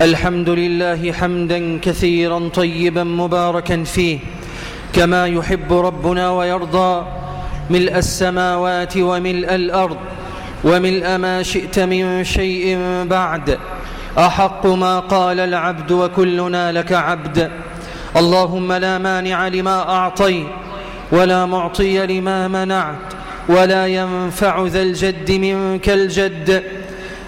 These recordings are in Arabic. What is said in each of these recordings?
الحمد لله حمدا كثيرا طيبا مباركا فيه كما يحب ربنا ويرضى. ملء السماوات وملء الأرض وملء ما شئت من شيء بعد. أحق ما قال العبد وكلنا لك عبد. اللهم لا مانع لما أعطيت ولا معطي لما منعت ولا ينفع ذا الجد منك الجد.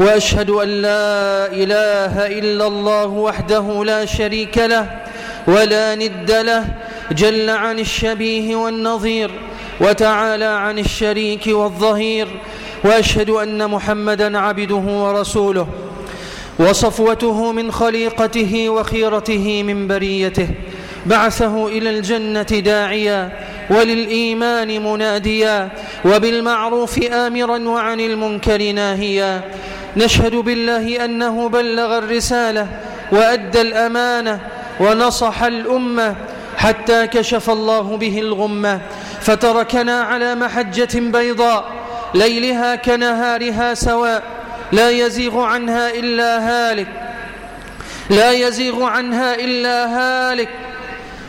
وأشهد أن لا إله إلا الله وحده لا شريك له ولا ند له جل عن الشبيه والنظير وتعالى عن الشريك والظهير وأشهد أن محمدا عبده ورسوله وصفوته من خليقته وخيرته من بريته بعثه إلى الجنة داعيا وللإيمان مناديا وبالمعروف آمرا وعن المنكر ناهيا. نشهد بالله أنه بلغ الرسالة وأدى الأمانة ونصح الأمة حتى كشف الله به الغمة فتركنا على محجة بيضاء ليلها كنهارها سواء لا يزيغ عنها إلا هالك لا يزيغ عنها إلا هالك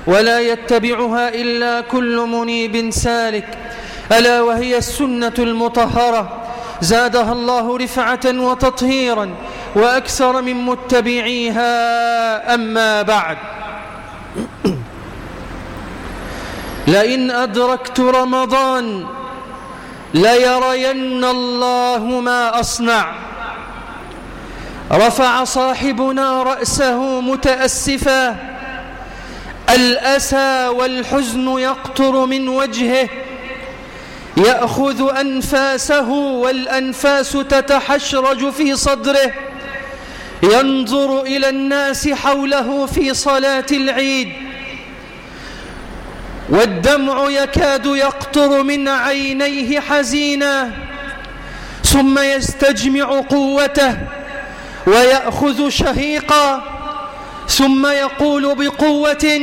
ولا يتبعها إلا كل منيب سالك ألا وهي السنة المطهرة زادها الله رفعة وتطهيرا وأكثر من متبعيها أما بعد. لئن أدركت رمضان ليرين الله ما أصنع. رفع صاحبنا رأسه متأسفا الأسى والحزن يقطر من وجهه يأخذ أنفاسه والأنفاس تتحشرج في صدره. ينظر إلى الناس حوله في صلاة العيد. والدمع يكاد يقطر من عينيه حزينا. ثم يستجمع قوته ويأخذ شهيقا. ثم يقول بقوة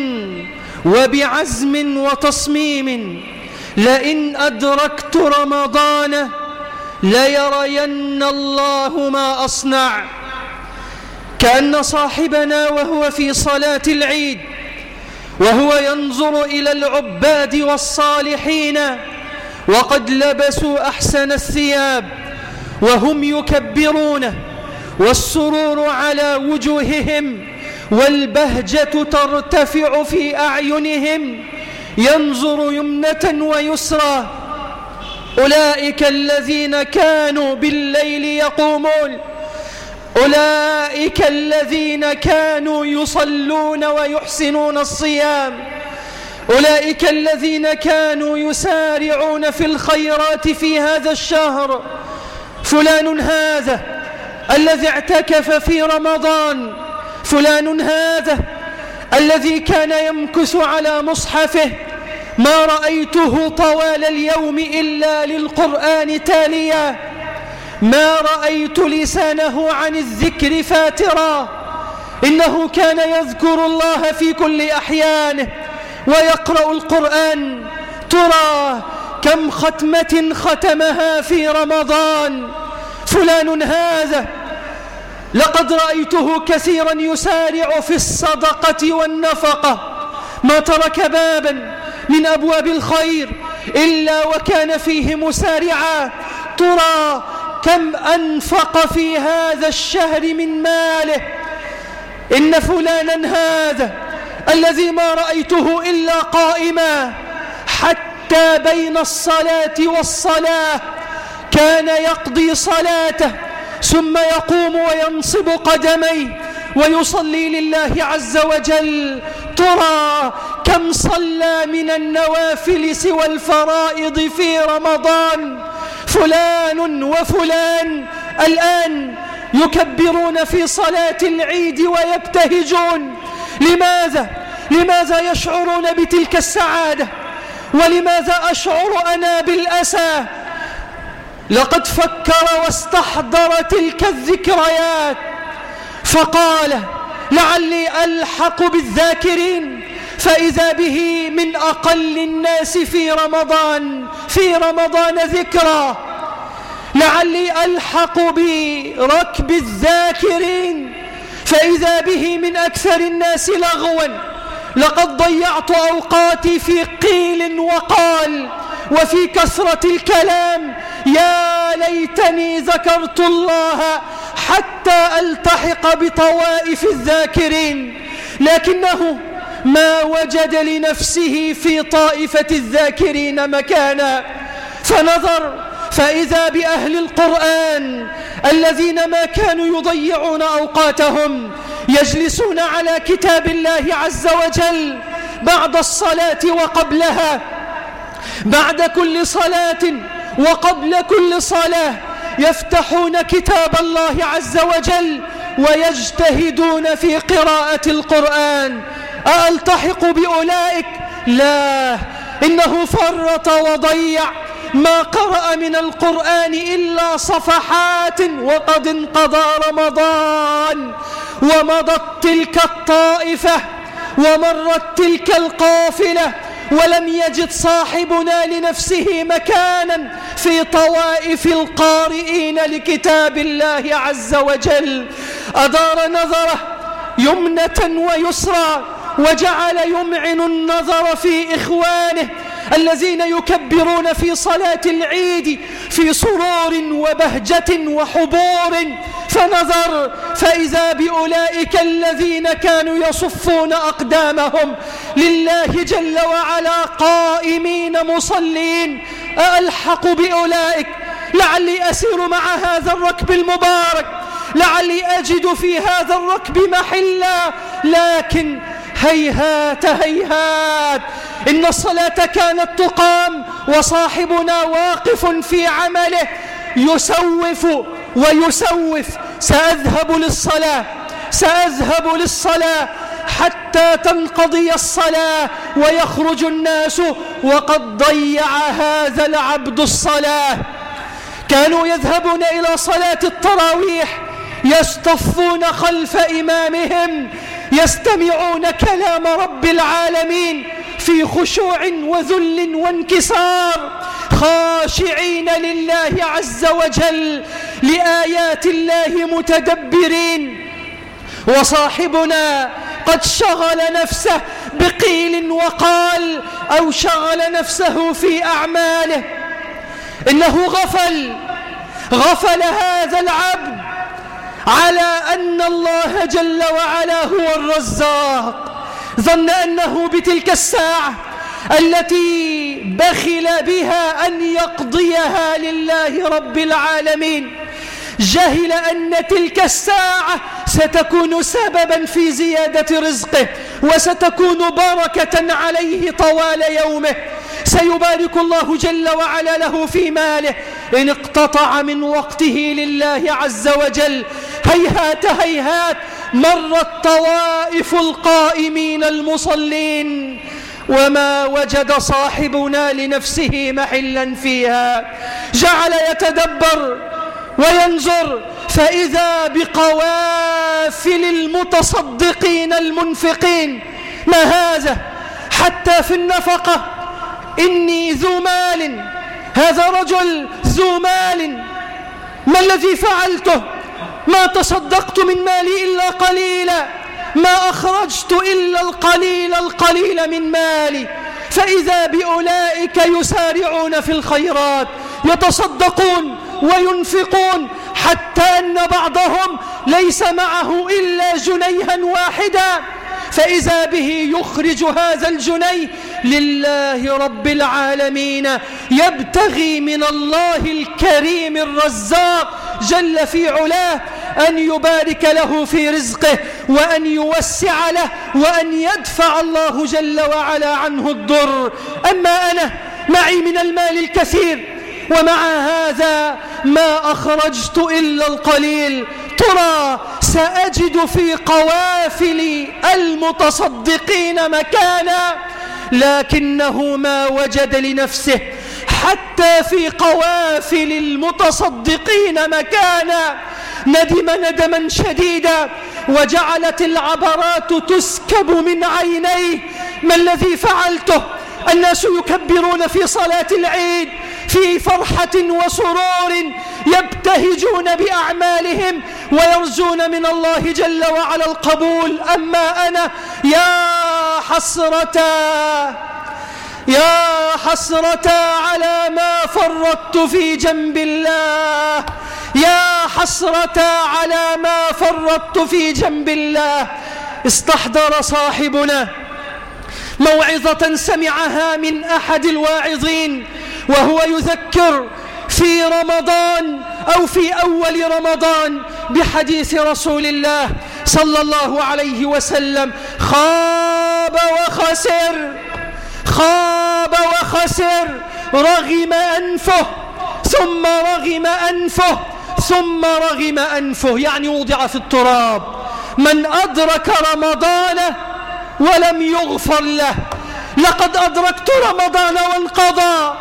وبعزم وتصميم. لئن أدركت رمضان ليرين الله ما أصنع. كأن صاحبنا وهو في صلاة العيد وهو ينظر إلى العباد والصالحين وقد لبسوا أحسن الثياب وهم يكبرون والسرور على وجوههم والبهجة ترتفع في أعينهم. ينظر يمنة ويسرى. أولئك الذين كانوا بالليل يقومون. أولئك الذين كانوا يصلون ويحسنون الصيام. أولئك الذين كانوا يسارعون في الخيرات في هذا الشهر. فلان هذا الذي اعتكف في رمضان. فلان هذا الذي كان يمكث على مصحفه. ما رأيته طوال اليوم إلا للقرآن تاليا. ما رأيت لسانه عن الذكر فاترا. إنه كان يذكر الله في كل أحيانه ويقرأ القرآن. ترى كم ختمة ختمها في رمضان. فلان هذا. لقد رأيته كثيرا يسارع في الصدقة والنفقة. ما ترك بابا. من أبواب الخير إلا وكان فيه مسارعا ترى كم أنفق في هذا الشهر من ماله. إن فلانا هذا الذي ما رأيته إلا قائما. حتى بين الصلاة والصلاة كان يقضي صلاته ثم يقوم وينصب قدميه ويصلي لله عز وجل. ترى كم صلى من النوافل سوى الفرائض في رمضان فلان وفلان الآن يكبرون في صلاة العيد ويبتهجون لماذا؟ لماذا يشعرون بتلك السعادة؟ ولماذا أشعر أنا بالأسى؟ لقد فكر واستحضر تلك الذكريات فقال لعلي ألحق بالذاكرين فإذا به من أقل الناس في رمضان في رمضان ذكرى. لعلي ألحق بركب الذاكرين فإذا به من أكثر الناس لغوا. لقد ضيعت أوقاتي في قيل وقال وفي كثرة الكلام يا ليتني ذكرت الله حتى ألتحق بطوائف الذاكرين لكنه ما وجد لنفسه في طائفة الذاكرين مكانا. فنظر فإذا بأهل القرآن الذين ما كانوا يضيعون أوقاتهم يجلسون على كتاب الله عز وجل بعد الصلاة وقبلها بعد كل صلاة وقبل كل صلاة يفتحون كتاب الله عز وجل ويجتهدون في قراءة القرآن. ألتحق بأولئك؟ لا. إنه فرط وضيع. ما قرأ من القرآن إلا صفحات وقد انقضى رمضان. ومضت تلك الطائفة ومرت تلك القافلة ولم يجد صاحبنا لنفسه مكانا في طوائف القارئين لكتاب الله عز وجل. أدار نظره يمنة ويسرى وجعل يمعن النظر في إخوانه الذين يكبرون في صلاة العيد في سرور وبهجة وحبور. فنظر فإذا بأولئك الذين كانوا يصفون أقدامهم لله جل وعلا قائمين مصلين. ألحق بأولئك؟ لعلي أسير مع هذا الركب المبارك لعلي أجد في هذا الركب محلا. لكن هيهات هيهات. إن الصلاة كانت تقام وصاحبنا واقف في عمله يسوف ويسوف. سأذهب للصلاة سأذهب للصلاة حتى تنقضي الصلاة ويخرج الناس وقد ضيع هذا العبد الصلاة. كانوا يذهبون إلى صلاة التراويح يصطفون خلف إمامهم يستمعون كلام رب العالمين في خشوع وذل وانكسار خاشعين لله عز وجل لآيات الله متدبرين. وصاحبنا قد شغل نفسه بقيل وقال أو شغل نفسه في أعماله. إنه غفل غفل هذا العبد. على أن الله جل وعلا هو الرزاق. ظن أنه بتلك الساعة التي بخل بها أن يقضيها لله رب العالمين. جهل أن تلك الساعة ستكون سببا في زيادة رزقه وستكون بركة عليه طوال يومه. سيبارك الله جل وعلا له في ماله. إن اقتطع من وقته لله عز وجل هيهات هيهات. مرت طوائف القائمين المصلين. وما وجد صاحبنا لنفسه محلا فيها. جعل يتدبر وينظر. فإذا بقوافل المتصدقين المنفقين. ما هذا؟ حتى في النفقة. إني ذو مال. هذا رجل ذو مال. ما الذي فعلته؟ ما تصدقت من مالي إلا قليلا ما أخرجت إلا القليل القليل من مالي. فإذا بأولئك يسارعون في الخيرات يتصدقون وينفقون حتى أن بعضهم ليس معه إلا جنيها واحدا. فإذا به يخرج هذا الجني لله رب العالمين يبتغي من الله الكريم الرزاق. جل في علاه أن يبارك له في رزقه وأن يوسع له وأن يدفع الله جل وعلا عنه الضر. أما أنا معي من المال الكثير ومع هذا ما أخرجت إلا القليل. ترى سأجد في قوافل المتصدقين مكانا لكنه ما وجد لنفسه. حتى في قوافل المتصدقين مكانا ندم ندما شديدا وجعلت العبرات تسكب من عينيه. ما الذي فعلته؟ الناس يكبرون في صلاة العيد في فرحة وسرور يبتهجون بأعمالهم ويرجون من الله جل وعلا القبول. أما أنا يا حسرة يا حسرة على ما فرطت في جنب الله. يا حسرة على ما فرطت في جنب الله. استحضر صاحبنا موعظة سمعها من أحد الواعظين وهو يذكر في رمضان أو في أول رمضان بحديث رسول الله صلى الله عليه وسلم. خاب وخسر. خاب وخسر رغم أنفه ثم رغم أنفه ثم رغم أنفه. يعني وضع في التراب. من أدرك رمضان ولم يغفر له. لقد أدركت رمضان وانقضى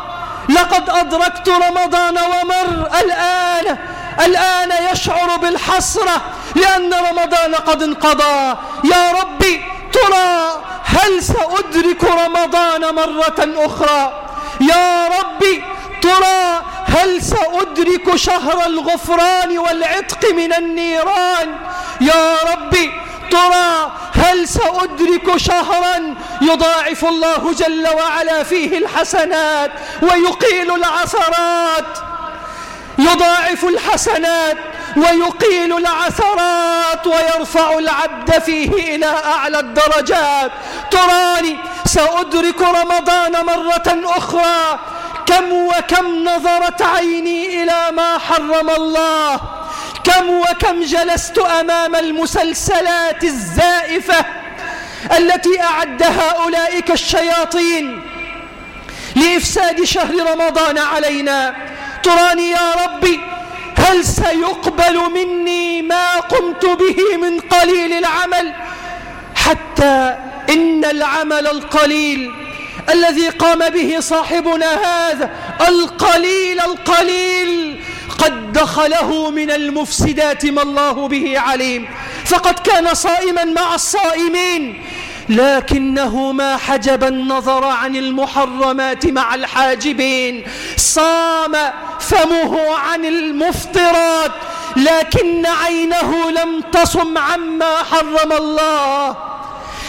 لقد أدركت رمضان ومر. الآن الآن يشعر بالحسرة لأن رمضان قد انقضى. يا ربي ترى هل سأدرك رمضان مرة أخرى؟ يا ربي ترى هل سأدرك شهر الغفران والعتق من النيران؟ يا ربي ترى هل سأدرك شهرا يضاعف الله جل وعلا فيه الحسنات ويقيل العثرات؟ يضاعف الحسنات ويقيل العثرات ويرفع العبد فيه إلى أعلى الدرجات. تراني سأدرك رمضان مرة أخرى. كم وكم نظرت عيني إلى ما حرم الله. كم وكم جلست أمام المسلسلات الزائفة التي أعدها أولئك الشياطين لإفساد شهر رمضان علينا. تراني يا ربي هل سيقبل مني ما قمت به من قليل العمل حتى إن العمل القليل الذي قام به صاحبنا هذا القليل القليل قد دخله من المفسدات ما الله به عليم. فقد كان صائما مع الصائمين. لكنه ما حجب النظر عن المحرمات مع الحاجبين. صام فمه عن المفطرات لكن عينه لم تصم عما حرم الله.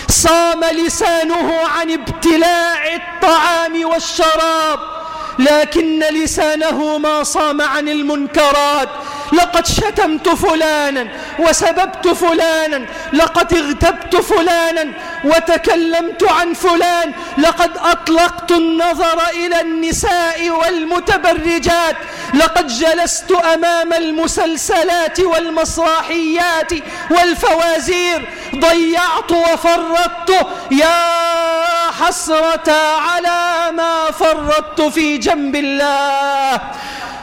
صام لسانه عن ابتلاع الطعام والشراب لكن لسانه ما صام عن المنكرات. لقد شتمت فلانا وسببت فلانا لقد اغتبت فلانا وتكلمت عن فلان لقد أطلقت النظر إلى النساء والمتبرجات لقد جلست أمام المسلسلات والمسرحيات والفوازير ضيعت وفرطت. يا حسرة على ما فرطت في جنب الله.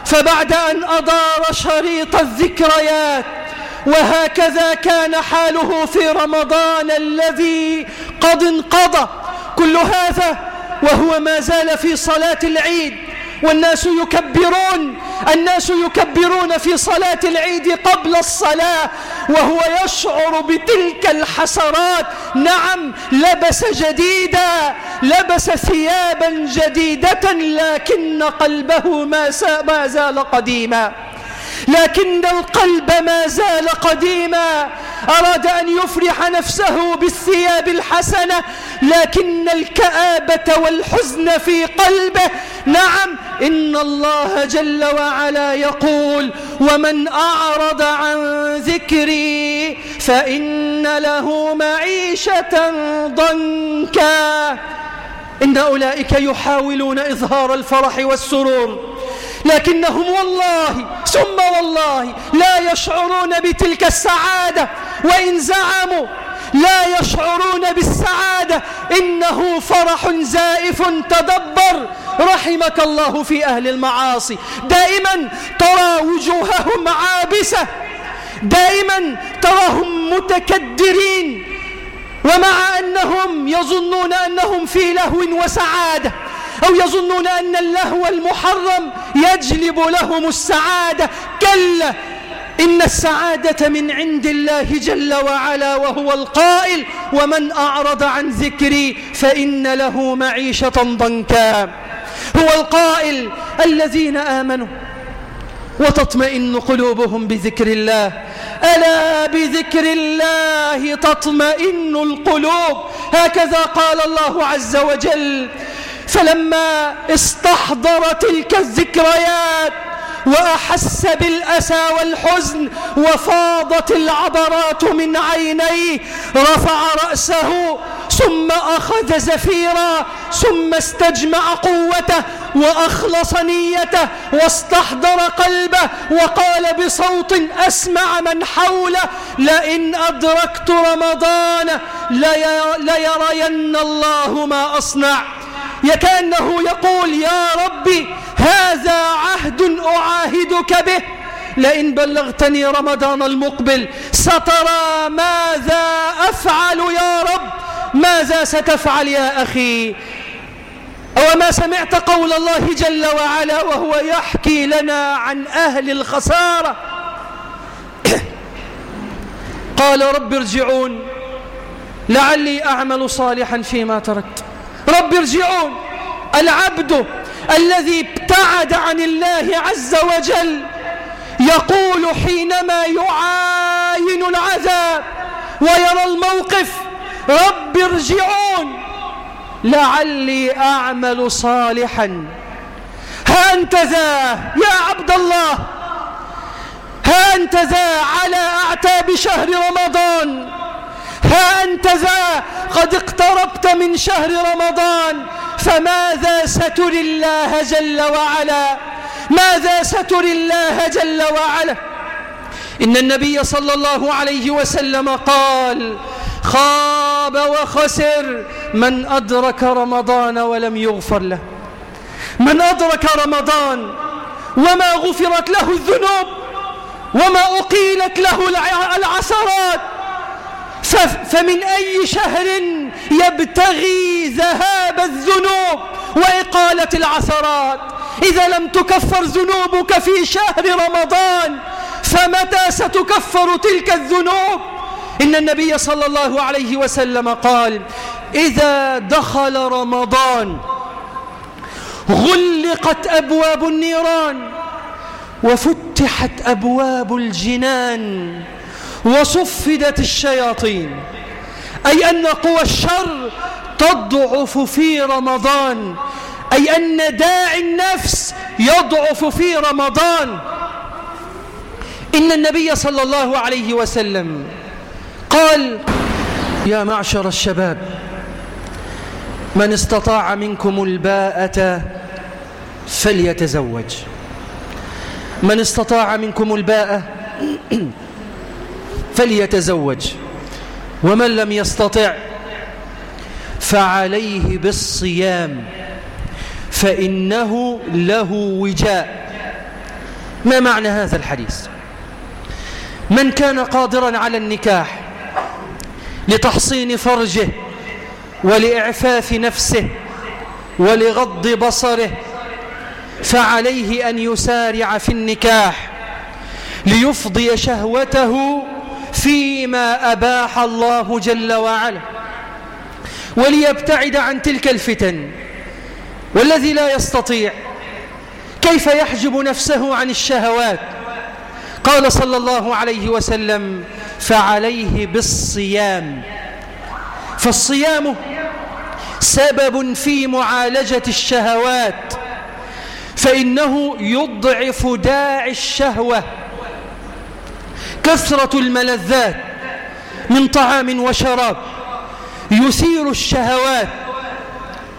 فبعد أن أدار شريط الذكريات وهكذا كان حاله في رمضان الذي قد انقضى. كل هذا وهو ما زال في صلاة العيد. والناس يكبرون. الناس يكبرون في صلاة العيد قبل الصلاة وهو يشعر بتلك الحسرات. نعم لبس جديدا لبس ثيابا جديدة لكن قلبه ما زال قديما. لكن القلب ما زال قديما. أراد أن يفرح نفسه بالثياب الحسنة لكن الكآبة والحزن في قلبه. نعم إن الله جل وعلا يقول ومن أعرض عن ذكري فإن له معيشة ضنكا. إن أولئك يحاولون إظهار الفرح والسرور. لكنهم والله ثم والله لا يشعرون بتلك السعادة وإن زعموا لا يشعرون بالسعادة. إنه فرح زائف تدبر. رحمك الله في أهل المعاصي. دائما ترى وجوههم عابسة. دائما تراهم متكدرين. ومع أنهم يظنون أنهم في لهو وسعادة. أو يظنون أن اللهو المحرم يجلب لهم السعادة. كلا إن السعادة من عند الله جل وعلا وهو القائل ومن أعرض عن ذكري فإن له معيشة ضنكا. هو القائل الذين آمنوا وتطمئن قلوبهم بذكر الله. ألا بذكر الله تطمئن القلوب؟ هكذا قال الله عز وجل. فلما استحضر تلك الذكريات وأحس بالأسى والحزن وفاضت العبرات من عينيه رفع رأسه ثم أخذ زفيرا ثم استجمع قوته وأخلص نيته واستحضر قلبه وقال بصوت أسمع من حوله لئن أدركت رمضان ليرين الله ما أصنع. يكأنه يقول يا ربي هذا عهد أعاهدك به. لئن بلغتني رمضان المقبل سترى ماذا أفعل يا رب؟ ماذا ستفعل يا أخي؟ أو ما سمعت قول الله جل وعلا وهو يحكي لنا عن أهل الخسارة؟ قال رب ارجعون لعلي أعمل صالحا فيما تركت. رب ارجعون. العبد الذي ابتعد عن الله عز وجل يقول حينما يعاين العذاب ويرى الموقف رب ارجعون. لعلي أعمل صالحا. ها أنت ذا يا عبد الله. ها أنت ذا على أعتاب شهر رمضان. ها أنت ذا قد اقتربت من شهر رمضان فماذا ستر الله جل وعلا؟ ماذا ستر الله جل وعلا؟ إن النبي صلى الله عليه وسلم قال خاب وخسر من أدرك رمضان ولم يغفر له. من أدرك رمضان وما غفرت له الذنوب وما أقيلت له العثرات فمن أي شهر يبتغي ذهاب الذنوب وإقالة العثرات؟ إذا لم تكفر ذنوبك في شهر رمضان فمتى ستكفر تلك الذنوب؟ إن النبي صلى الله عليه وسلم قال إذا دخل رمضان غلقت أبواب النيران وفتحت أبواب الجنان وصفدت الشياطين أي أن قوى الشر تضعف في رمضان أي أن داعي النفس يضعف في رمضان. إن النبي صلى الله عليه وسلم قال يا معشر الشباب من استطاع منكم الباءة فليتزوج من استطاع منكم الباءة فليتزوج. ومن لم يستطع فعليه بالصيام فإنه له وجاء. ما معنى هذا الحديث؟ من كان قادرا على النكاح لتحصين فرجه ولإعفاف نفسه ولغض بصره فعليه أن يسارع في النكاح ليفضي شهوته فيما أباح الله جل وعلا وليبتعد عن تلك الفتن والذي لا يستطيع كيف يحجب نفسه عن الشهوات؟ قال صلى الله عليه وسلم فعليه بالصيام. فالصيام سبب في معالجة الشهوات فإنه يضعف داعي الشهوة. كثرة الملذات من طعام وشراب يثير الشهوات.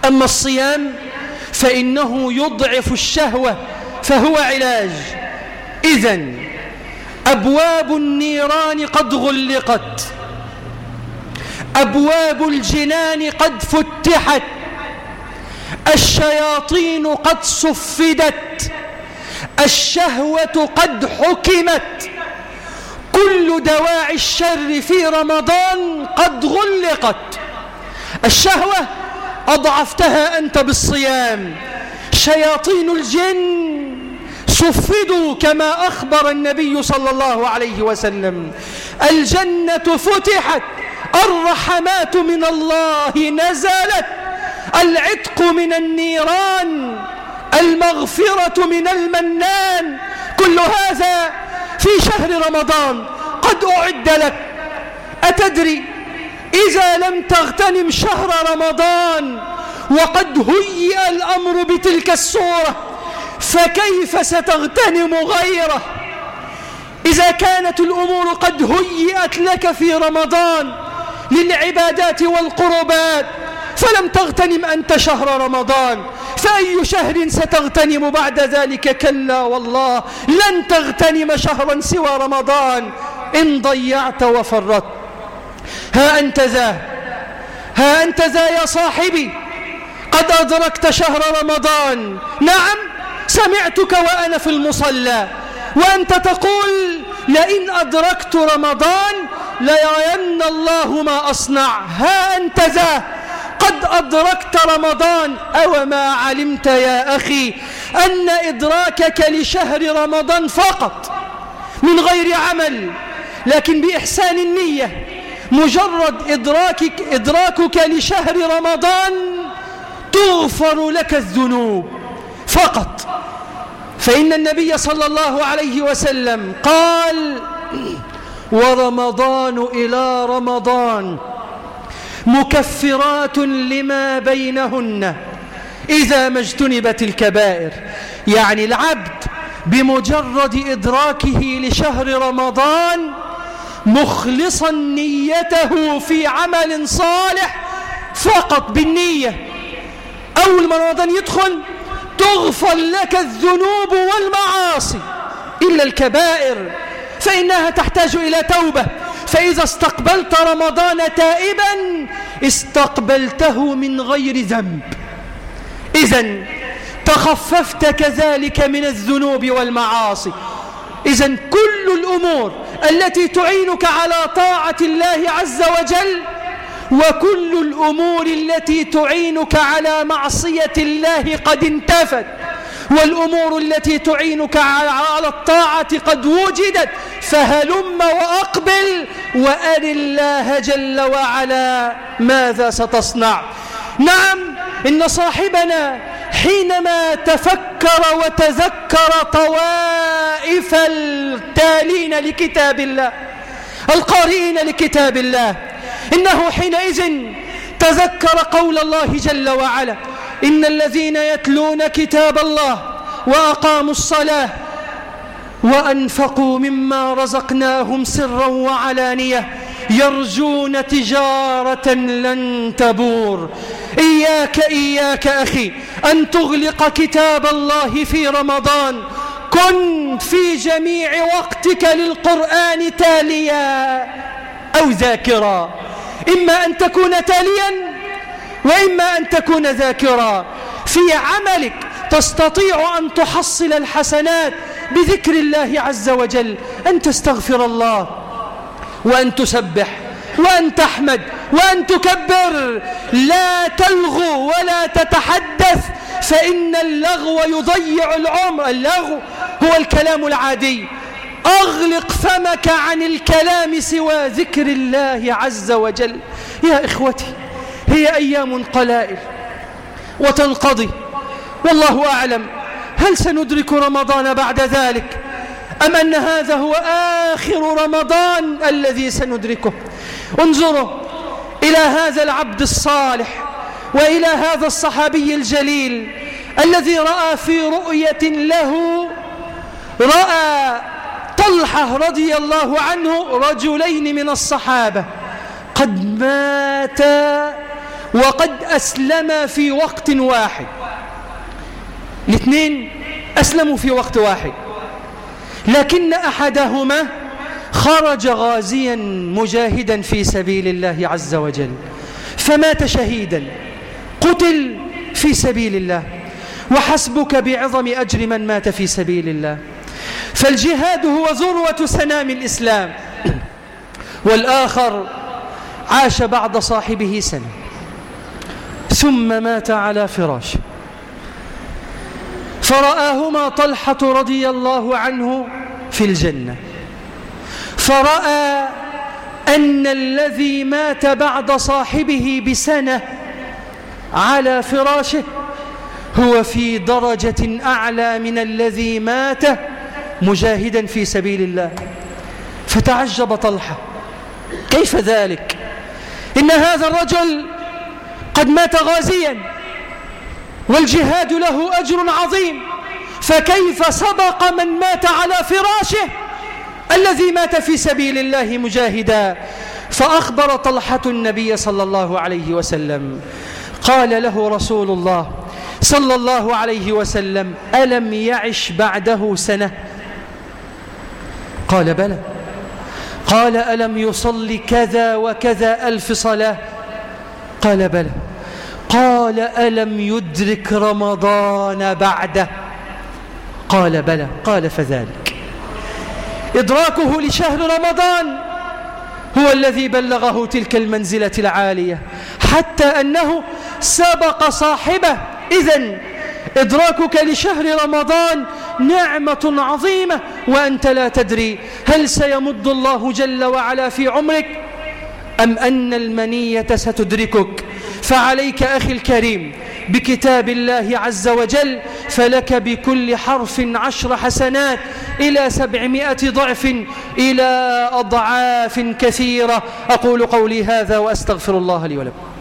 أما الصيام فإنه يضعف الشهوة فهو علاج. إذن أبواب النيران قد غلقت أبواب الجنان قد فتحت الشياطين قد صفدت الشهوة قد حكمت. كل دواعي الشر في رمضان قد غلقت. الشهوة أضعفتها أنت بالصيام. شياطين الجن صفدوا كما أخبر النبي صلى الله عليه وسلم. الجنة فتحت الرحمات من الله نزلت. العتق من النيران المغفرة من المنان. كل هذا في شهر رمضان قد أعد لك. أتدري إذا لم تغتنم شهر رمضان وقد هيئ الأمر بتلك الصورة فكيف ستغتنم غيره؟ إذا كانت الأمور قد هيئت لك في رمضان للعبادات والقربات فلم تغتنم أنت شهر رمضان. فأي شهر ستغتنم بعد ذلك؟ كلا والله لن تغتنم شهرا سوى رمضان. إن ضيعت وفرطت. ها أنت ذا ها أنت ذا يا صاحبي. قد أدركت شهر رمضان. نعم سمعتك وأنا في المصلى. وأنت تقول لئن أدركت رمضان ليرين الله ما أصنع. ها أنت ذا. قد أدركت رمضان أو ما علمت يا أخي أن إدراكك لشهر رمضان فقط من غير عمل لكن بإحسان النية مجرد إدراكك, إدراكك لشهر رمضان تغفر لك الذنوب فقط. فإن النبي صلى الله عليه وسلم قال ورمضان إلى رمضان مكفرات لما بينهن إذا ما اجتنبت الكبائر. يعني العبد بمجرد إدراكه لشهر رمضان مخلصا نيته في عمل صالح فقط بالنية. أول ما رمضان يدخل تغفر لك الذنوب والمعاصي إلا الكبائر فإنها تحتاج إلى توبة. فإذا استقبلت رمضان تائبا استقبلته من غير ذنب. إذا تخففت كذلك من الذنوب والمعاصي. إذا كل الأمور التي تعينك على طاعة الله عز وجل وكل الأمور التي تعينك على معصية الله قد انتفت. والأمور التي تعينك على الطاعة قد وجدت فهلم وأقبل وأر الله جل وعلا ماذا ستصنع. نعم إن صاحبنا حينما تفكر وتذكر طوائف التالين لكتاب الله القارئين لكتاب الله إنه حينئذ تذكر قول الله جل وعلا. إن الذين يتلون كتاب الله وأقاموا الصلاة وأنفقوا مما رزقناهم سرا وعلانية يرجون تجارة لن تبور. إياك إياك أخي أن تغلق كتاب الله في رمضان. كن في جميع وقتك للقرآن تاليا أو ذاكرا. إما أن تكون تاليا وإما أن تكون ذاكرا. في عملك تستطيع أن تحصل الحسنات بذكر الله عز وجل. أن تستغفر الله وأن تسبح وأن تحمد وأن تكبر. لا تلغو ولا تتحدث فإن اللغو يضيع العمر. اللغو هو الكلام العادي. أغلق فمك عن الكلام سوى ذكر الله عز وجل. يا إخوتي هي أيام قلائل وتنقضي. والله أعلم هل سندرك رمضان بعد ذلك أم أن هذا هو آخر رمضان الذي سندركه؟ انظروا إلى هذا العبد الصالح وإلى هذا الصحابي الجليل الذي رأى في رؤية له رأى طلحة رضي الله عنه رجلين من الصحابة. قد ماتا وقد أسلما في وقت واحد. الاثنين أسلموا في وقت واحد. لكن أحدهما خرج غازيا مجاهدا في سبيل الله عز وجل. فمات شهيدا. قتل في سبيل الله. وحسبك بعظم أجر من مات في سبيل الله. فالجهاد هو ذروة سنام الإسلام. والآخر عاش بعد صاحبه سنة. ثم مات على فراشه فرآهما طلحة رضي الله عنه في الجنة. فرأى أن الذي مات بعد صاحبه بسنة على فراشه هو في درجة أعلى من الذي مات مجاهدا في سبيل الله. فتعجب طلحة. كيف ذلك؟ إن هذا الرجل قد مات غازيا والجهاد له أجر عظيم. فكيف سبق من مات على فراشه؟ الذي مات في سبيل الله مجاهدا. فأخبر طلحة النبي صلى الله عليه وسلم قال له رسول الله صلى الله عليه وسلم ألم يعش بعده سنة؟ قال بلى. قال ألم يصلي كذا وكذا ألف صلاة؟ قال بلى. قال ألم يدرك رمضان بعده؟ قال بلى. قال فذلك. إدراكه لشهر رمضان هو الذي بلغه تلك المنزلة العالية حتى أنه سبق صاحبه. إذا إدراكك لشهر رمضان نعمة عظيمة وأنت لا تدري هل سيمد الله جل وعلا في عمرك؟ أم أن المنية ستدركك؟ فعليك أخي الكريم بكتاب الله عز وجل فلك بكل حرف عشر حسنات إلى سبعمائة ضعف إلى أضعاف كثيرة. أقول قولي هذا وأستغفر الله لي ولكم.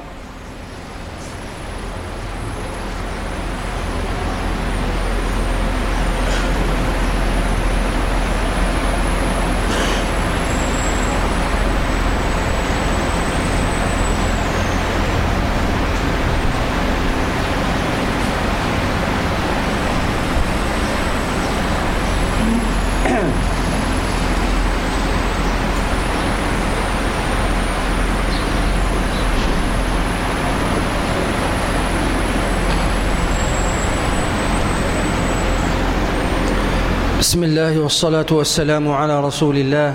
بسم الله والصلاة والسلام على رسول الله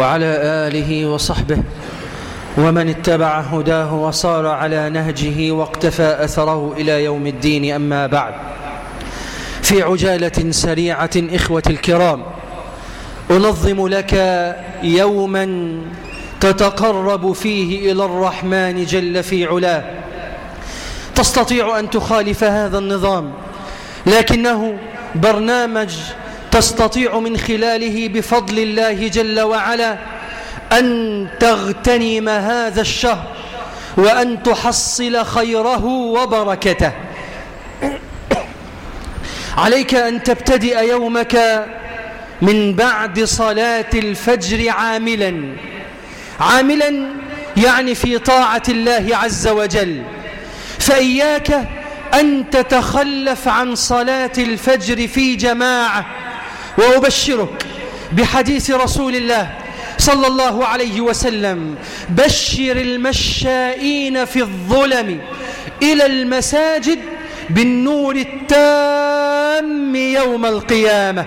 وعلى آله وصحبه ومن اتبع هداه وصار على نهجه واقتفى أثره إلى يوم الدين أما بعد في عجالة سريعة إخوة الكرام أنظم لك يوما تتقرب فيه إلى الرحمن جل في علاه تستطيع أن تخالف هذا النظام لكنه برنامج تستطيع من خلاله بفضل الله جل وعلا أن تغتنم هذا الشهر وأن تحصل خيره وبركته. عليك أن تبتدئ يومك من بعد صلاة الفجر عاملا. عاملا يعني في طاعة الله عز وجل. فإياك أن تتخلف عن صلاة الفجر في جماعة. وأبشرك بحديث رسول الله صلى الله عليه وسلم بشر المشائين في الظلم إلى المساجد بالنور التام يوم القيامة.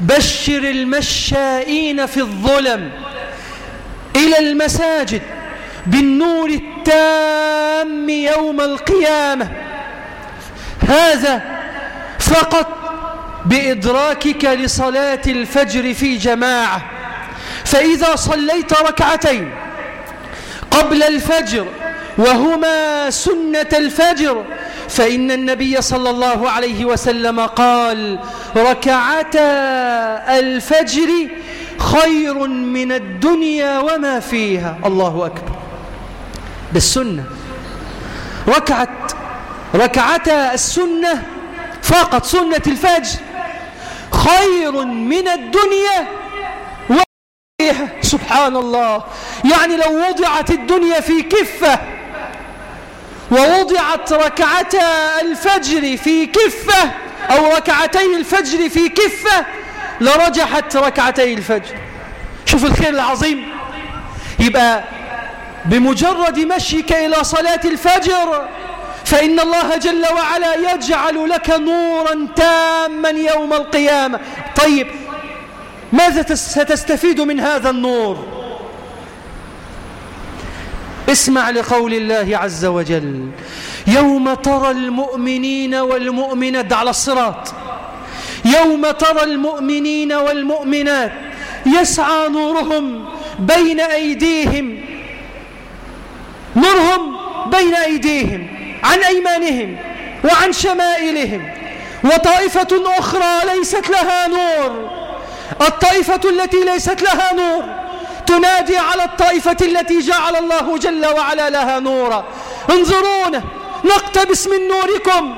بشر المشائين في الظلم إلى المساجد بالنور التام يوم القيامة. هذا فقط بإدراكك لصلاة الفجر في جماعة. فإذا صليت ركعتين قبل الفجر وهما سنة الفجر فإن النبي صلى الله عليه وسلم قال ركعتا الفجر خير من الدنيا وما فيها. الله أكبر. بالسنة. ركعت ركعتا السنة فقط سنة الفجر. خير من الدنيا سبحان الله يعني لو وضعت الدنيا في كفة ووضعت ركعتا الفجر في كفة أو ركعتي الفجر في كفة لرجحت ركعتي الفجر. شوف الخير العظيم. يبقى بمجرد مشيك إلى صلاة الفجر. فإن الله جل وعلا يجعل لك نورا تاما يوم القيامة. طيب ماذا ستستفيد من هذا النور؟ اسمع لقول الله عز وجل يوم ترى المؤمنين والمؤمنات على الصراط. يوم ترى المؤمنين والمؤمنات يسعى نورهم بين أيديهم. نورهم بين أيديهم عن أيمانهم وعن شمائلهم. وطائفة أخرى ليست لها نور. الطائفة التي ليست لها نور تنادي على الطائفة التي جعل الله جل وعلا لها نورا انظرونا نقتبس من نوركم.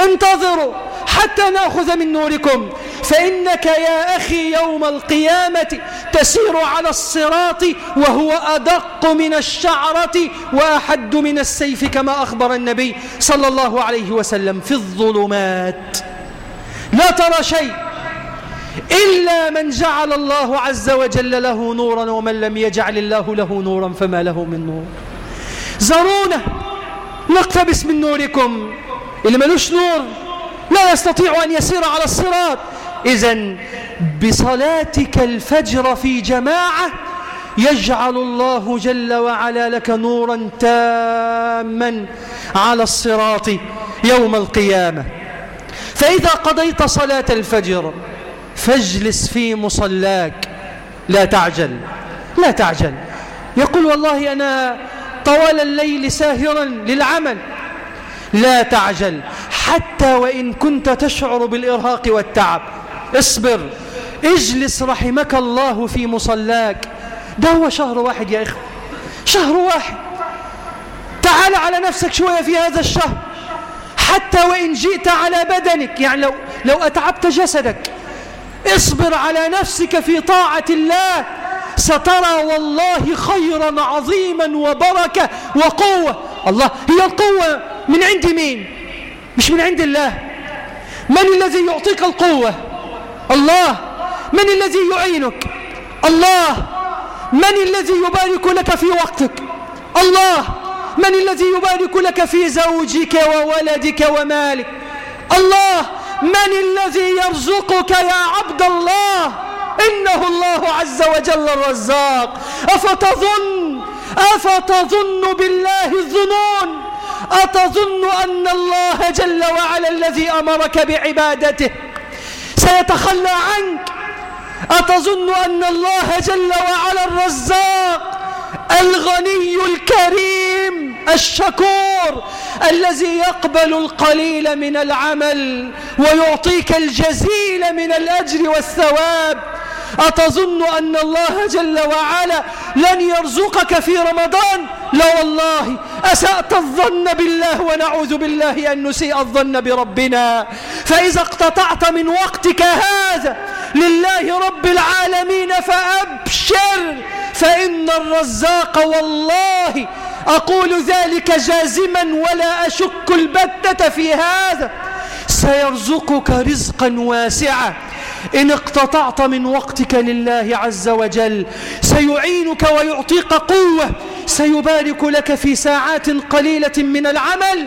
انتظروا حتى نأخذ من نوركم. فإنك يا أخي يوم القيامة تسير على الصراط وهو أدق من الشعرة وأحد من السيف كما أخبر النبي صلى الله عليه وسلم في الظلمات. لا ترى شيء إلا من جعل الله عز وجل له نورا ومن لم يجعل الله له نورا فما له من نور. زارونا نقتبس من نوركم. اللي ملوش نور؟ لا يستطيع أن يسير على الصراط. إذا بصلاتك الفجر في جماعة يجعل الله جل وعلا لك نورا تاما على الصراط يوم القيامة. فإذا قضيت صلاة الفجر فاجلس في مصلاك. لا تعجل لا تعجل. يقول والله أنا طوال الليل ساهرا للعمل. لا تعجل حتى وإن كنت تشعر بالإرهاق والتعب. اصبر. اجلس رحمك الله في مصلاك. ده هو شهر واحد يا إخوة. شهر واحد. تعال على نفسك شوية في هذا الشهر. حتى وإن جئت على بدنك يعني لو, لو أتعبت جسدك. اصبر على نفسك في طاعة الله. سترى والله خيرا عظيما وبركة وقوة. الله هي القوة من عند مين؟ مش من عند الله. من الذي يعطيك القوة؟ الله من الذي يعينك؟ الله من الذي يبارك لك في وقتك؟ الله من الذي يبارك لك في زوجك وولدك ومالك؟ الله من الذي يرزقك يا عبد الله؟ إنه الله عز وجل الرزاق. أفتظن أفتظن بالله الظنون؟ أتظن أن الله جل وعلا الذي أمرك بعبادته؟ سيتخلى عنك. أتظن أن الله جل وعلا الرزاق الغني الكريم الشكور الذي يقبل القليل من العمل ويعطيك الجزيل من الأجر والثواب. أتظن أن الله جل وعلا لن يرزقك في رمضان؟ لا والله. أسأت الظن بالله ونعوذ بالله أن نسيء الظن بربنا. فإذا اقتطعت من وقتك هذا لله رب العالمين فأبشر فإن الرزاق والله أقول ذلك جازما ولا أشك البتة في هذا. سيرزقك رزقا واسعا. إن اقتطعت من وقتك لله عز وجل سيعينك ويعطيك قوة سيبارك لك في ساعات قليلة من العمل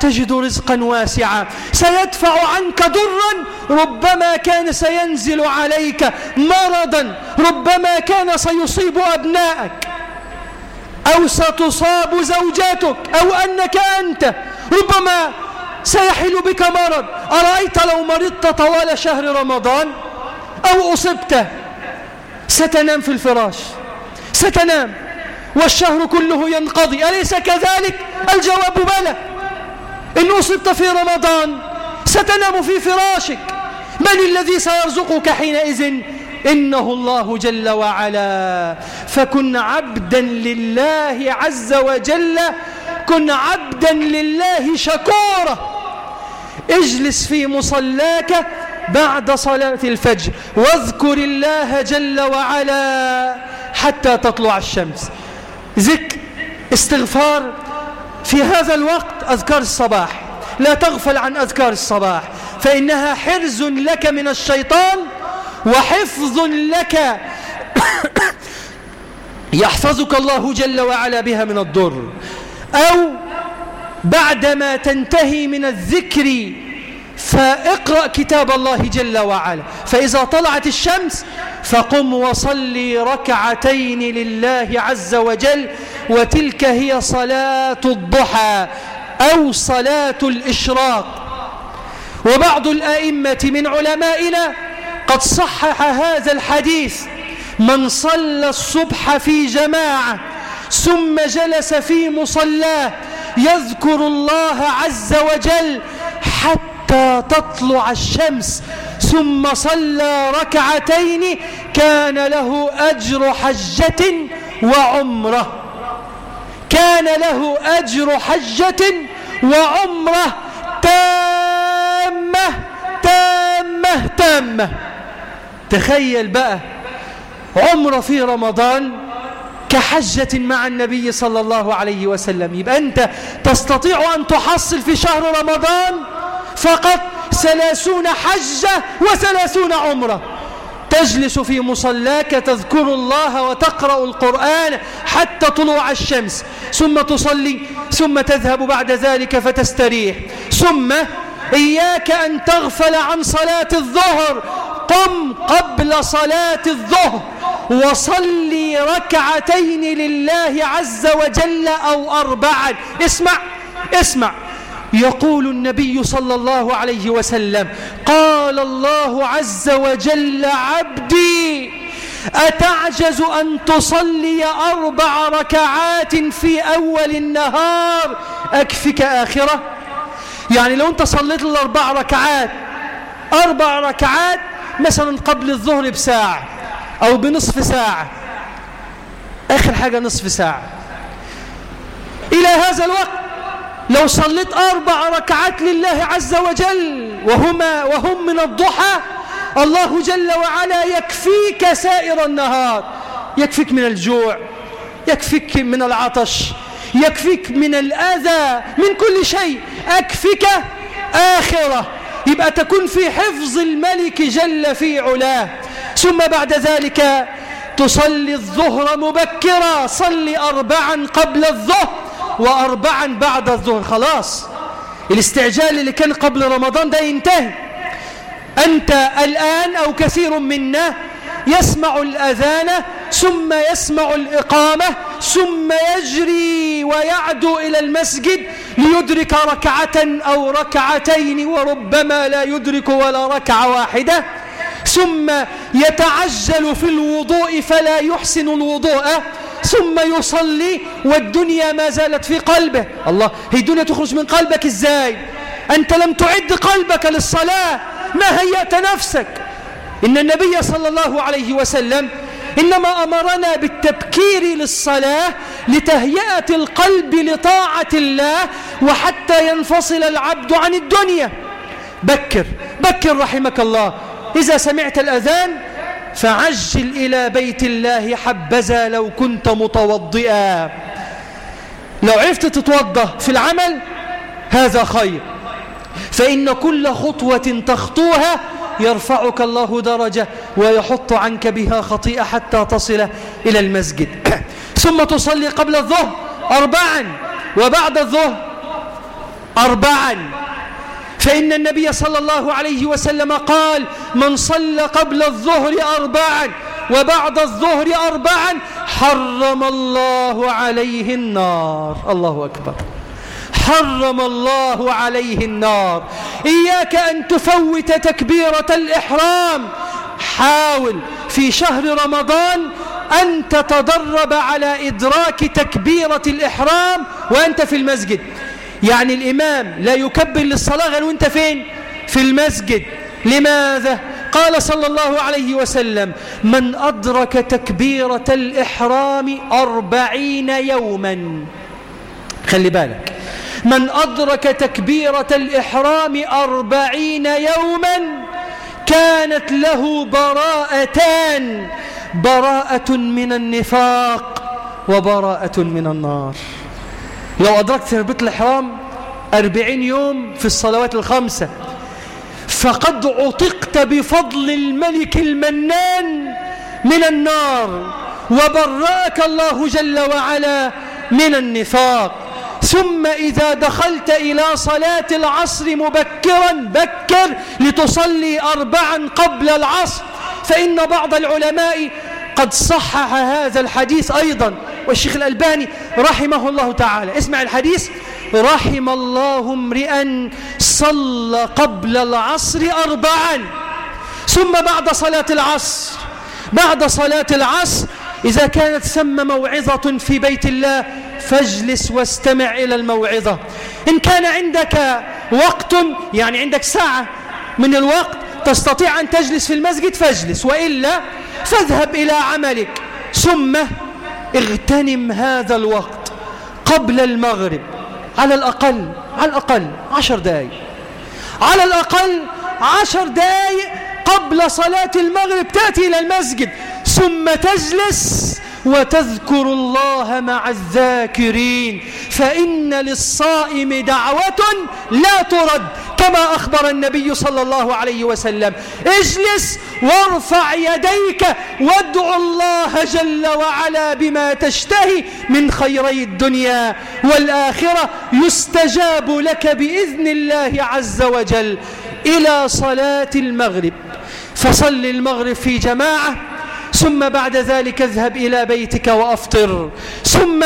تجد رزقا واسعا سيدفع عنك ضرا ربما كان سينزل عليك مرضا ربما كان سيصيب أبنائك أو ستصاب زوجاتك أو أنك أنت ربما سيحل بك مرض. أرأيت لو مرضت طوال شهر رمضان أو أصبت؟ ستنام في الفراش. ستنام. والشهر كله ينقضي. أليس كذلك؟ الجواب بلى. إن أصبت في رمضان ستنام في فراشك. من الذي سيرزقك حينئذ؟ إنه الله جل وعلا. فكن عبدا لله عز وجل كن عبدا لله شكورا. اجلس في مصلاك بعد صلاة الفجر. واذكر الله جل وعلا حتى تطلع الشمس. ذكر استغفار. في هذا الوقت أذكار الصباح. لا تغفل عن أذكار الصباح. فإنها حرز لك من الشيطان وحفظ لك. يحفظك الله جل وعلا بها من الضر. أو بعدما تنتهي من الذكر فاقرأ كتاب الله جل وعلا. فإذا طلعت الشمس فقم وصلي ركعتين لله عز وجل وتلك هي صلاة الضحى أو صلاة الإشراق. وبعض الآئمة من علمائنا قد صحح هذا الحديث من صلى الصبح في جماعة ثم جلس في مصلاه يذكر الله عز وجل حتى تطلع الشمس ثم صلى ركعتين كان له أجر حجة وعمرة. كان له أجر حجة وعمرة. تامة تامة تامة. تخيل بقى عمرة في رمضان كحجة مع النبي صلى الله عليه وسلم. يبقى أنت تستطيع أن تحصل في شهر رمضان فقط ثلاثون حجة وثلاثون عمرة. تجلس في مصلاك تذكر الله وتقرأ القرآن حتى طلوع الشمس. ثم تصلي ثم تذهب بعد ذلك فتستريح. ثم إياك أن تغفل عن صلاة الظهر. قم قبل صلاة الظهر. وصلي ركعتين لله عز وجل أو أربعا. اسمع اسمع. يقول النبي صلى الله عليه وسلم قال الله عز وجل عبدي أتعجز أن تصلي أربع ركعات في أول النهار؟ أكفك آخرة؟ يعني لو أنت صليت الأربع ركعات أربع ركعات مثلا قبل الظهر بساعة. أو بنصف ساعة. آخر حاجة نصف ساعة. إلى هذا الوقت لو صليت أربع ركعات لله عز وجل وهما وهم من الضحى الله جل وعلا يكفيك سائر النهار. يكفيك من الجوع يكفيك من العطش يكفيك من الأذى من كل شيء. أكفك آخرة. يبقى تكون في حفظ الملك جل في علاه. ثم بعد ذلك تصلي الظهر مبكرا صلي أربعا قبل الظهر وأربعا بعد الظهر. خلاص. الاستعجال اللي كان قبل رمضان ده ينتهي. أنت الآن أو كثير منا يسمع الأذان ثم يسمع الإقامة ثم يجري ويعدو إلى المسجد ليدرك ركعة أو ركعتين وربما لا يدرك ولا ركعة واحدة. ثم يتعجل في الوضوء فلا يحسن الوضوء. ثم يصلي والدنيا ما زالت في قلبه. الله هي الدنيا تخرج من قلبك إزاي؟ أنت لم تعد قلبك للصلاة. ما هيأت نفسك؟ إن النبي صلى الله عليه وسلم إنما أمرنا بالتبكير للصلاة لتهيئة القلب لطاعة الله وحتى ينفصل العبد عن الدنيا. بكر بكر رحمك الله. إذا سمعت الأذان فعجل إلى بيت الله حبذا لو كنت متوضئا. لو عرفت تتوضأ في العمل هذا خير. فإن كل خطوة تخطوها يرفعك الله درجة ويحط عنك بها خطيئة حتى تصل إلى المسجد. ثم تصلي قبل الظهر أربعا وبعد الظهر أربعا. فإن النبي صلى الله عليه وسلم قال من صلى قبل الظهر أربعا وبعد الظهر أربعا حرم الله عليه النار. الله أكبر. حرم الله عليه النار. إياك أن تفوت تكبيرة الإحرام. حاول في شهر رمضان أن تتدرب على إدراك تكبيرة الإحرام وأنت في المسجد. يعني الإمام لا يكبر للصلاة غير وأنت فين؟ في المسجد. لماذا؟ قال صلى الله عليه وسلم من أدرك تكبيرة الإحرام أربعين يوما. خلي بالك. من أدرك تكبيرة الإحرام أربعين يوما كانت له براءتان براءة من النفاق وبراءة من النار. لو أدركت تكبيرة الإحرام أربعين يوم في الصلوات الخمسة فقد عتقت بفضل الملك المنان من النار وبراك الله جل وعلا من النفاق. ثم إذا دخلت إلى صلاة العصر مبكرا بكر لتصلي أربعا قبل العصر. فإن بعض العلماء قد صحح هذا الحديث أيضا. والشيخ الألباني رحمه الله تعالى. اسمع الحديث. رحم الله امرئا صلى قبل العصر أربعا. ثم بعد صلاة العصر بعد صلاة العصر إذا كانت ثم موعظة في بيت الله فاجلس واستمع إلى الموعظة. إن كان عندك وقت يعني عندك ساعة من الوقت تستطيع أن تجلس في المسجد فاجلس. وإلا فاذهب إلى عملك. ثم اغتنم هذا الوقت قبل المغرب. على الأقل على الأقل عشر دقايق. على الأقل عشر دقايق قبل صلاة المغرب. تأتي إلى المسجد ثم تجلس وتذكر الله مع الذاكرين فإن للصائم دعوة لا ترد كما أخبر النبي صلى الله عليه وسلم. اجلس وارفع يديك وادع الله جل وعلا بما تشتهي من خيري الدنيا والآخرة يستجاب لك بإذن الله عز وجل. إلى صلاة المغرب. فصل المغرب في جماعة. ثم بعد ذلك اذهب إلى بيتك وأفطر. ثم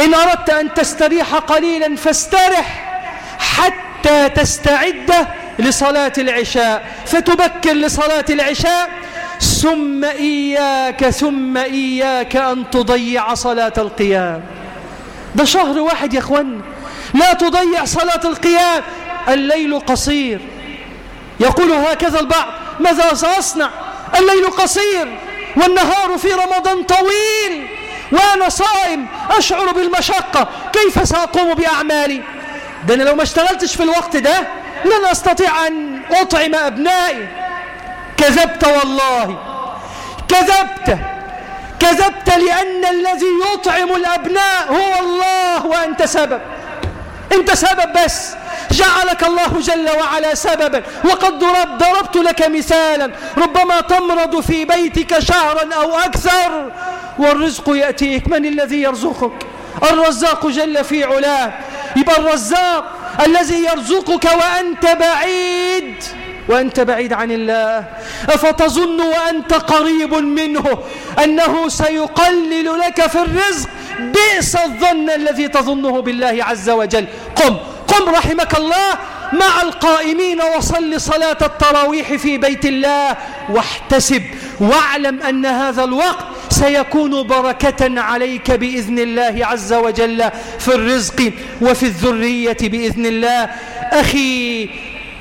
إن أردت أن تستريح قليلا فاسترح حتى تستعد لصلاة العشاء فتبكر لصلاة العشاء. ثم إياك ثم إياك أن تضيع صلاة القيام. ده شهر واحد يا أخوان. لا تضيع صلاة القيام الليل قصير. يقول هكذا البعض ماذا سأصنع؟ الليل قصير. والنهار في رمضان طويل. وأنا صائم أشعر بالمشقة. كيف سأقوم بأعمالي؟ ده أنا لو ما اشتغلتش في الوقت ده لن أستطيع أن أطعم أبنائي. كذبت والله. كذبت. كذبت لأن الذي يطعم الأبناء هو الله وأنت سبب. أنت سبب بس. جعلك الله جل وعلا سببا. وقد ضربت لك مثالا. ربما تمرض في بيتك شهرا أو أكثر. والرزق يأتيك. من الذي يرزقك؟ الرزاق جل في علاه. يبقى الرزاق الذي يرزقك وأنت بعيد. وأنت بعيد عن الله. أفتظن وأنت قريب منه أنه سيقلل لك في الرزق. بئس الظن الذي تظنه بالله عز وجل. قم. قم رحمك الله مع القائمين وصل صلاة التراويح في بيت الله واحتسب واعلم أن هذا الوقت سيكون بركة عليك بإذن الله عز وجل في الرزق وفي الذرية بإذن الله. أخي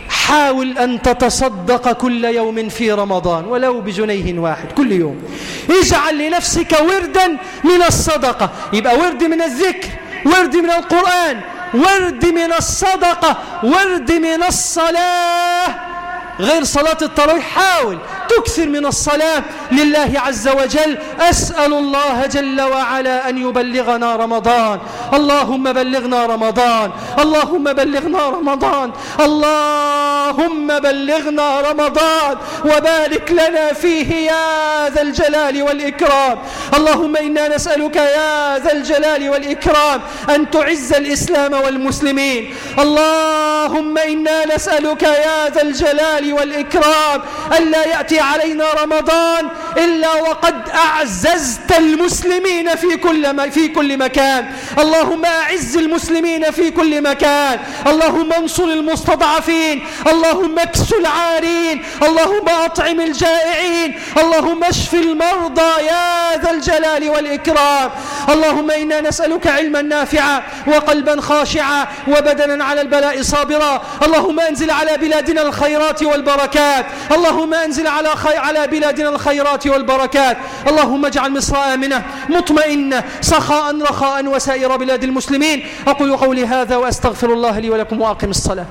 حاول أن تتصدق كل يوم في رمضان ولو بجنيه واحد كل يوم. اجعل لنفسك وردا من الصدقة. يبقى ورد من الذكر ورد من القرآن. ورد من الصدقة ورد من الصلاة. غير صلاة التراويح حاول تكثر من الصلاة. لله عز وجل. أسأل الله جل وعلا أن يبلغنا رمضان. اللهم بلغنا رمضان. اللهم بلغنا رمضان. اللهم بلغنا رمضان. وبارك لنا فيه يا ذا الجلال والإكرام. اللهم إنا نسألك يا ذا الجلال والإكرام أن تعز الإسلام والمسلمين. اللهم إنا نسألك يا ذا الجلال والإكرام ألا يأتي علينا رمضان إلا وقد أعززت المسلمين في كل, في كل مكان. اللهم أعز المسلمين في كل مكان. اللهم انصر المستضعفين. اللهم إكس العارين. اللهم أطعم الجائعين. اللهم اشف المرضى يا ذا الجلال والإكرام. اللهم إنا نسألك علما نافعا وقلبا خاشعا وبدنا على البلاء صابرا. اللهم أنزل على بلادنا الخيرات والبركات. اللهم أنزل على خي... على بلادنا الخيرات والبركات. اللهم اجعل مصر آمنة مطمئنة سخاء رخاء وسائر بلاد المسلمين. أقول قولي هذا وأستغفر الله لي ولكم وأقم الصلاة.